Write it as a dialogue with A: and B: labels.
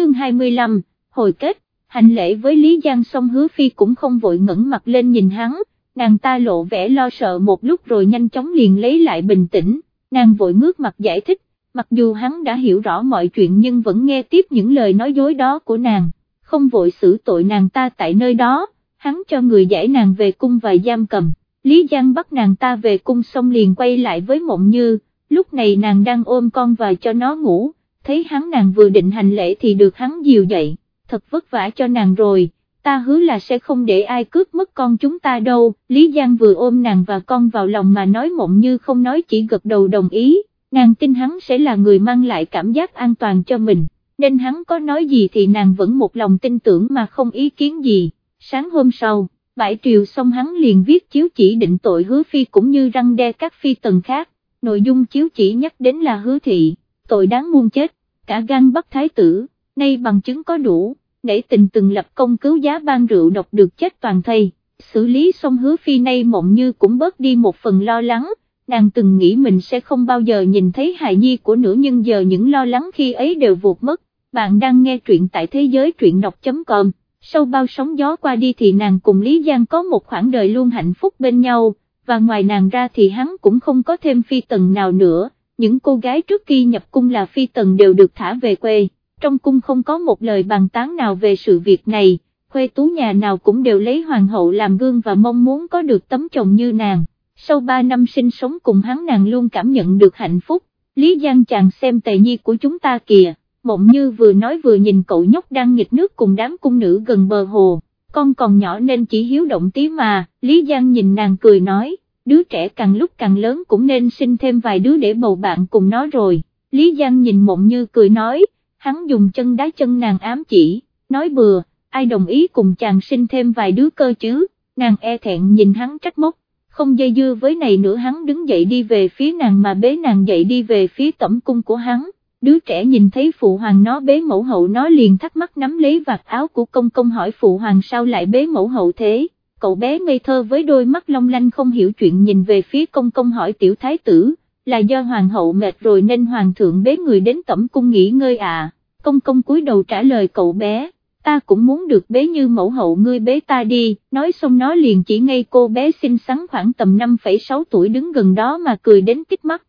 A: chương 25, hồi kết, hành lễ với Lý Giang xong hứa phi cũng không vội ngẩng mặt lên nhìn hắn, nàng ta lộ vẻ lo sợ một lúc rồi nhanh chóng liền lấy lại bình tĩnh, nàng vội ngước mặt giải thích, mặc dù hắn đã hiểu rõ mọi chuyện nhưng vẫn nghe tiếp những lời nói dối đó của nàng, không vội xử tội nàng ta tại nơi đó, hắn cho người giải nàng về cung và giam cầm, Lý Giang bắt nàng ta về cung xong liền quay lại với mộng như, lúc này nàng đang ôm con và cho nó ngủ, thấy hắn nàng vừa định hành lễ thì được hắn dìu dậy, thật vất vả cho nàng rồi, ta hứa là sẽ không để ai cướp mất con chúng ta đâu, Lý Giang vừa ôm nàng và con vào lòng mà nói mộng như không nói chỉ gật đầu đồng ý, nàng tin hắn sẽ là người mang lại cảm giác an toàn cho mình, nên hắn có nói gì thì nàng vẫn một lòng tin tưởng mà không ý kiến gì, sáng hôm sau. Bãi triều xong hắn liền viết chiếu chỉ định tội hứa phi cũng như răng đe các phi tần khác, nội dung chiếu chỉ nhắc đến là hứa thị, tội đáng muôn chết, cả gan bắt thái tử, nay bằng chứng có đủ, nể tình từng lập công cứu giá ban rượu độc được chết toàn thây, xử lý xong hứa phi nay mộng như cũng bớt đi một phần lo lắng, nàng từng nghĩ mình sẽ không bao giờ nhìn thấy hài nhi của nữ nhưng giờ những lo lắng khi ấy đều vụt mất, bạn đang nghe truyện tại thế giới truyện đọc.com sau bao sóng gió qua đi thì nàng cùng Lý Giang có một khoảng đời luôn hạnh phúc bên nhau, và ngoài nàng ra thì hắn cũng không có thêm phi tần nào nữa, những cô gái trước khi nhập cung là phi tần đều được thả về quê, trong cung không có một lời bàn tán nào về sự việc này, khuê tú nhà nào cũng đều lấy hoàng hậu làm gương và mong muốn có được tấm chồng như nàng, sau 3 năm sinh sống cùng hắn nàng luôn cảm nhận được hạnh phúc, Lý Giang chàng xem tề nhi của chúng ta kìa. Mộng như vừa nói vừa nhìn cậu nhóc đang nghịch nước cùng đám cung nữ gần bờ hồ, con còn nhỏ nên chỉ hiếu động tí mà, Lý Giang nhìn nàng cười nói, đứa trẻ càng lúc càng lớn cũng nên sinh thêm vài đứa để bầu bạn cùng nó rồi, Lý Giang nhìn mộng như cười nói, hắn dùng chân đá chân nàng ám chỉ, nói bừa, ai đồng ý cùng chàng sinh thêm vài đứa cơ chứ, nàng e thẹn nhìn hắn trách móc, không dây dưa với này nữa hắn đứng dậy đi về phía nàng mà bế nàng dậy đi về phía tẩm cung của hắn. Đứa trẻ nhìn thấy phụ hoàng nó bế mẫu hậu nó liền thắc mắc nắm lấy vạt áo của công công hỏi phụ hoàng sao lại bế mẫu hậu thế, cậu bé ngây thơ với đôi mắt long lanh không hiểu chuyện nhìn về phía công công hỏi tiểu thái tử, là do hoàng hậu mệt rồi nên hoàng thượng bế người đến tẩm cung nghỉ ngơi à, công công cúi đầu trả lời cậu bé. Ta cũng muốn được bế như mẫu hậu ngươi bế ta đi, nói xong nó liền chỉ ngay cô bé xinh xắn khoảng tầm 5,6 tuổi đứng gần đó mà cười đến kích mắt,